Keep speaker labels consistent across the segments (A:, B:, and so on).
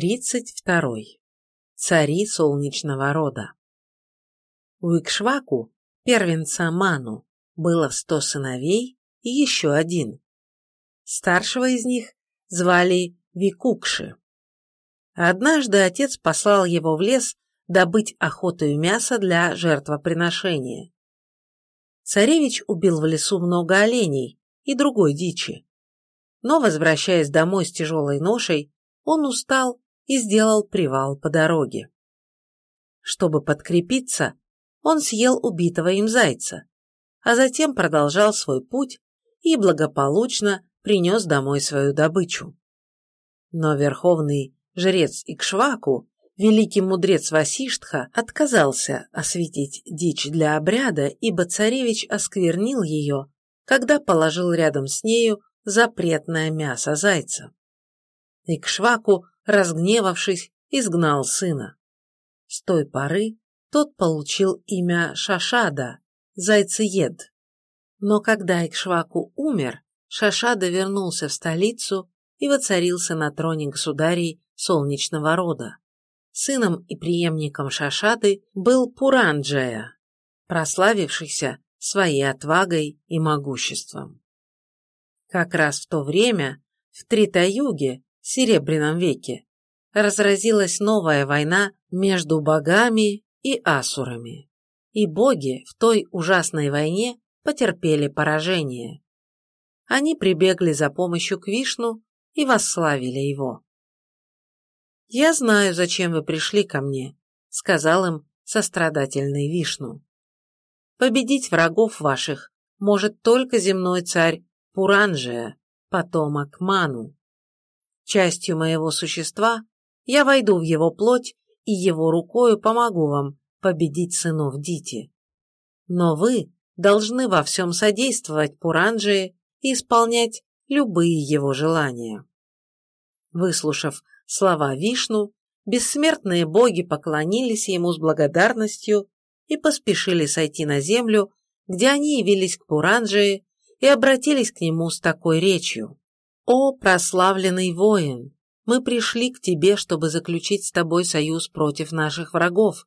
A: 32. Цари солнечного рода. У Икшваку, первенца Ману, было сто сыновей и еще один. Старшего из них звали Викукши. Однажды отец послал его в лес добыть охоту и мясо для жертвоприношения. Царевич убил в лесу много оленей и другой дичи. Но, возвращаясь домой с тяжелой ношей, он устал и сделал привал по дороге. Чтобы подкрепиться, он съел убитого им зайца, а затем продолжал свой путь и благополучно принес домой свою добычу. Но верховный жрец Икшваку, великий мудрец Васиштха, отказался осветить дичь для обряда, ибо царевич осквернил ее, когда положил рядом с нею запретное мясо зайца. Икшваку разгневавшись, изгнал сына. С той поры тот получил имя Шашада, зайцеед. Но когда Икшваку умер, Шашада вернулся в столицу и воцарился на троне государей солнечного рода. Сыном и преемником Шашады был Пуранджая, прославившийся своей отвагой и могуществом. Как раз в то время в Тритаюге Серебряном веке разразилась новая война между богами и асурами. И боги в той ужасной войне потерпели поражение. Они прибегли за помощью к Вишну и восславили его. «Я знаю, зачем вы пришли ко мне», — сказал им сострадательный Вишну. «Победить врагов ваших может только земной царь Пуранжия, потомок Ману частью моего существа, я войду в его плоть и его рукою помогу вам победить сынов Дити. Но вы должны во всем содействовать Пуранджии и исполнять любые его желания. Выслушав слова Вишну, бессмертные боги поклонились ему с благодарностью и поспешили сойти на землю, где они явились к Пуранджии и обратились к нему с такой речью. «О, прославленный воин! Мы пришли к тебе, чтобы заключить с тобой союз против наших врагов.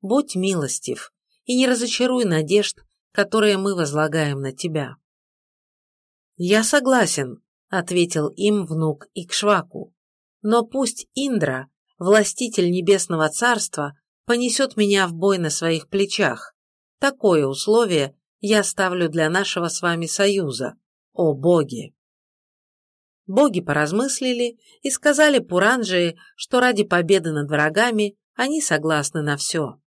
A: Будь милостив и не разочаруй надежд, которые мы возлагаем на тебя». «Я согласен», — ответил им внук Икшваку. «Но пусть Индра, властитель небесного царства, понесет меня в бой на своих плечах. Такое условие я ставлю для нашего с вами союза, о боги!» Боги поразмыслили и сказали Пуранджии, что ради победы над врагами они согласны на все.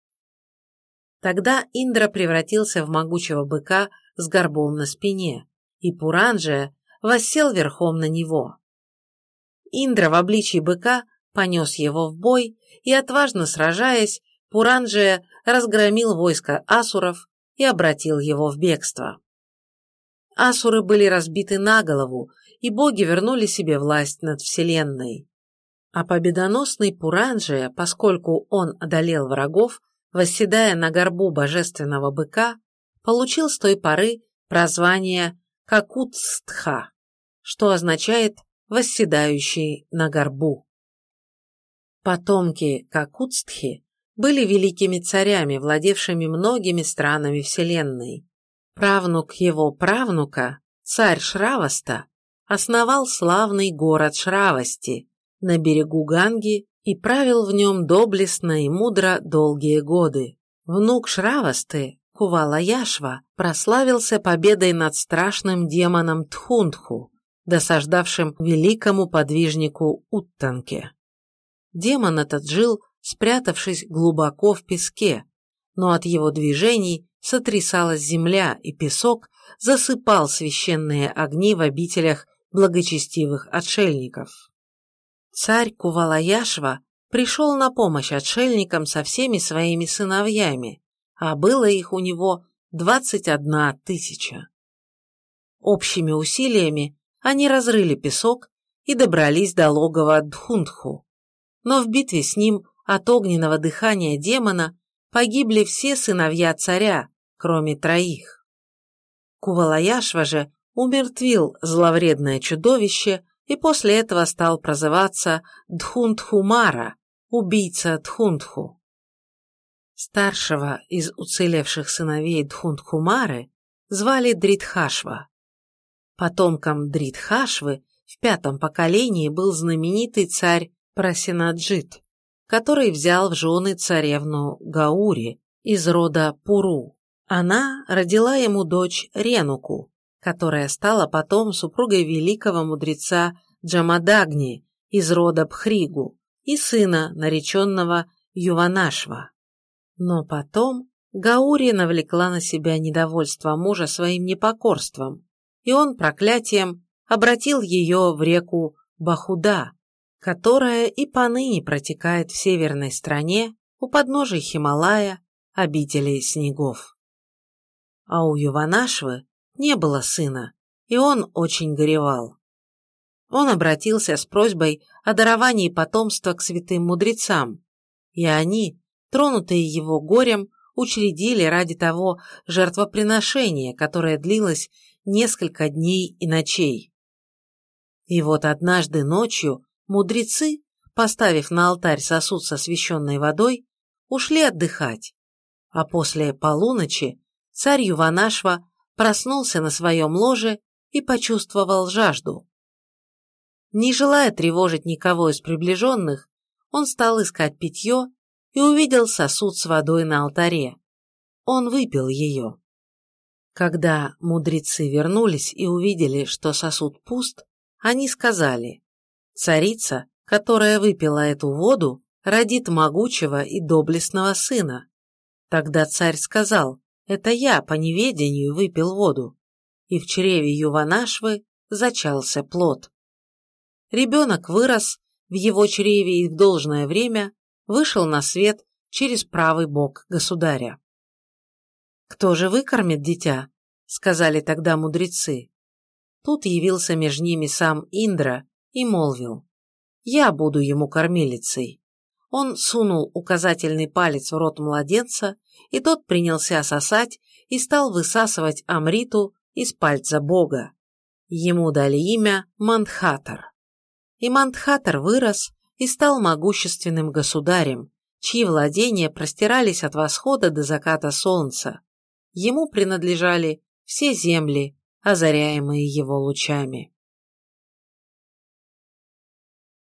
A: Тогда Индра превратился в могучего быка с горбом на спине, и Пуранджия воссел верхом на него. Индра в обличии быка понес его в бой, и, отважно сражаясь, Пуранджия разгромил войско асуров и обратил его в бегство. Асуры были разбиты на голову, и боги вернули себе власть над Вселенной. А победоносный Пуранджия, поскольку он одолел врагов, восседая на горбу божественного быка, получил с той поры прозвание Какутстха, что означает «восседающий на горбу». Потомки Какутстхи были великими царями, владевшими многими странами Вселенной. Правнук его правнука, царь Шраваста, основал славный город Шравости на берегу Ганги и правил в нем доблестно и мудро долгие годы. Внук Шравасты, Кувала Яшва, прославился победой над страшным демоном Тхунтху, досаждавшим великому подвижнику Уттанке. Демон этот жил, спрятавшись глубоко в песке, но от его движений сотрясалась земля, и песок засыпал священные огни в обителях благочестивых отшельников. Царь Кувалаяшва пришел на помощь отшельникам со всеми своими сыновьями, а было их у него двадцать одна тысяча. Общими усилиями они разрыли песок и добрались до логова Дхундху. Но в битве с ним от огненного дыхания демона погибли все сыновья царя, кроме троих. Кувалаяшва же умертвил зловредное чудовище и после этого стал прозываться Дхунтхумара, убийца Дхунтху. Старшего из уцелевших сыновей Дхунтхумары звали Дритхашва. Потомком Дритхашвы в пятом поколении был знаменитый царь Прасинаджит, который взял в жены царевну Гаури из рода Пуру. Она родила ему дочь Ренуку, которая стала потом супругой великого мудреца Джамадагни из рода Пхригу и сына, нареченного Юванашва. Но потом Гаури навлекла на себя недовольство мужа своим непокорством, и он проклятием обратил ее в реку Бахуда, которая и поныне протекает в северной стране у подножия Хималая, обители снегов. А у Юванашвы не было сына, и он очень горевал. Он обратился с просьбой о даровании потомства к святым мудрецам, и они, тронутые его горем, учредили ради того жертвоприношение, которое длилось несколько дней и ночей. И вот однажды ночью мудрецы, поставив на алтарь сосуд со священной водой, ушли отдыхать, а после полуночи царь Юванашва проснулся на своем ложе и почувствовал жажду. Не желая тревожить никого из приближенных, он стал искать питье и увидел сосуд с водой на алтаре. Он выпил ее. Когда мудрецы вернулись и увидели, что сосуд пуст, они сказали, «Царица, которая выпила эту воду, родит могучего и доблестного сына». Тогда царь сказал, это я по неведению выпил воду, и в чреве Юванашвы зачался плод. Ребенок вырос в его чреве и в должное время вышел на свет через правый бок государя. «Кто же выкормит дитя?» — сказали тогда мудрецы. Тут явился между ними сам Индра и молвил. «Я буду ему кормилицей». Он сунул указательный палец в рот младенца и тот принялся сосать и стал высасывать Амриту из пальца бога. Ему дали имя Мандхатар. И Мандхатар вырос и стал могущественным государем, чьи владения простирались от восхода до заката солнца. Ему принадлежали все земли, озаряемые его лучами.